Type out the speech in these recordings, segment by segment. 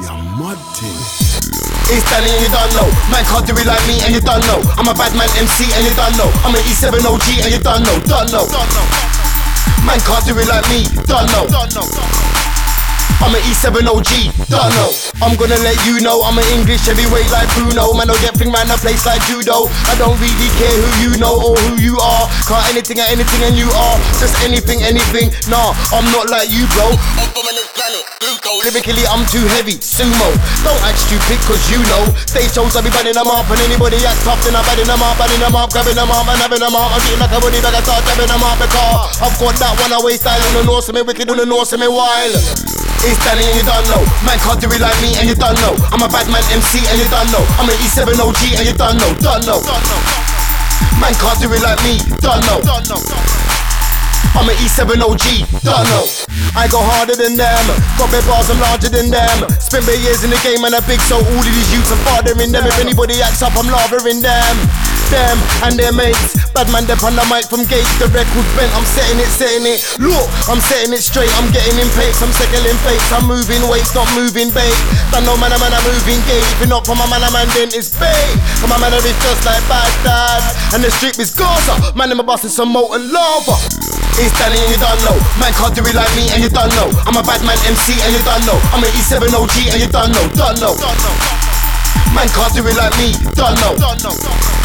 ting. It's Danny and you don't know. Man can't do it like me and you don't know. I'm a bad man MC and you don't know. I'm an E7 OG and you don't know. Don't know. Man can't do it like me. Don't know. I'm an E7 OG, don't know. I'm gonna let you know I'm an English heavyweight like Bruno. Man, don't get thing man a place like judo. I don't really care who you know or who you are. Can't anything at anything and you are just anything, anything. Nah, I'm not like you, bro. I'm from an planet, Pluto. Lyrically, I'm too heavy, sumo. Don't act stupid, cause you know. Stage shows, I be banning them up, and anybody act tough, then I'm banning them up, banning them up, grabbing them up, and having them up. I'm getting like a body bag, I start grabbing them up because I've got that one away style on the north, so me wicked on the north, so me wild. It's Danny and you don't know. Man can't do it like me and you don't know. I'm a bad man MC and you don't know. I'm an E7 OG and you don't know. Don't know. Man can't do it like me. Don't know. I'm an E7 OG, don't know. I go harder than them. Got big bars, I'm larger than them. Spent my years in the game and I'm big, so all of these youths are fathering them. If anybody acts up, I'm lathering them. Them and their mates. Bad man, dep on the mic from gates. The record bent, I'm setting it, setting it. Look, I'm setting it straight. I'm getting in pace, I'm settling fakes. I'm moving weights, not moving bait. Don't know man, man, I'm moving gate. If you're not from my man, I'm man, then it's bait. For my man, it's just like Baghdad. And the street is Gaza. Man, I'm a busting some molten lava. It's Danny and you don't know. Man can't do it like me and you don't know. I'm a bad man MC and you don't know. I'm an E7 OG and you don't know. Don't know. Man can't do it like me. Don't know.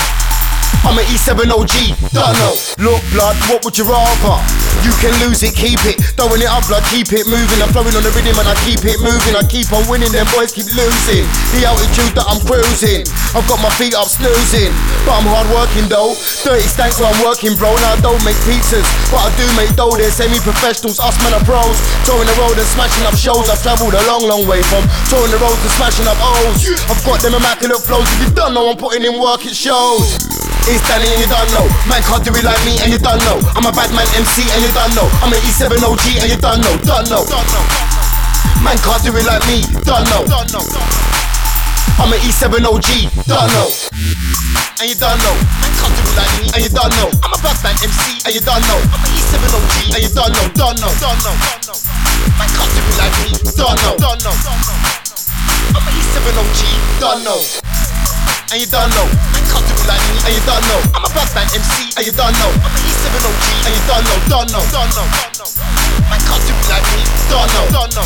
I'm an E7 OG, don't know. Look, blood, what would you rather? You can lose it, keep it. Throwing it up, blood, keep it moving. I'm flowing on the rhythm and I keep it moving. I keep on winning, them boys keep losing. The altitude that I'm cruising. I've got my feet up snoozing. But I'm hard working though. Dirty stanks where I'm working, bro. Now I don't make pizzas, but I do make dough. They're semi professionals, us men are pros. Touring the road and smashing up shows. I've travelled a long, long way from touring the road to smashing up O's. I've got them immaculate flows. If you don't know, I'm putting in work, it shows. Danny and you don't know. Man can't do it like me and you don't know. I'm a bad man MC and you don't know. I'm an E7 OG and you don't know. Don't know. Man can't do it like me. Don't know. I'm an E7 OG. Don't know. And you don't know. Man can't do it like me and you don't know. I'm a bad man MC and you don't know. I'm an E7 OG and you don't know. Don't know. Don't know. Man can't do it like me. Don't know. Don't know. I'm an E7 OG. Don't know. And you don't know. Man can't it like me and you don't know. I'm a bad man MC and you don't know. I'm an E7 OG and you don't know. Don't know. Don't know. Man it like me. Don't know. Don't know.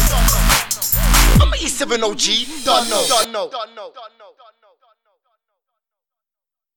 I'm an E7 OG. Don't know. Don't know. Don't know.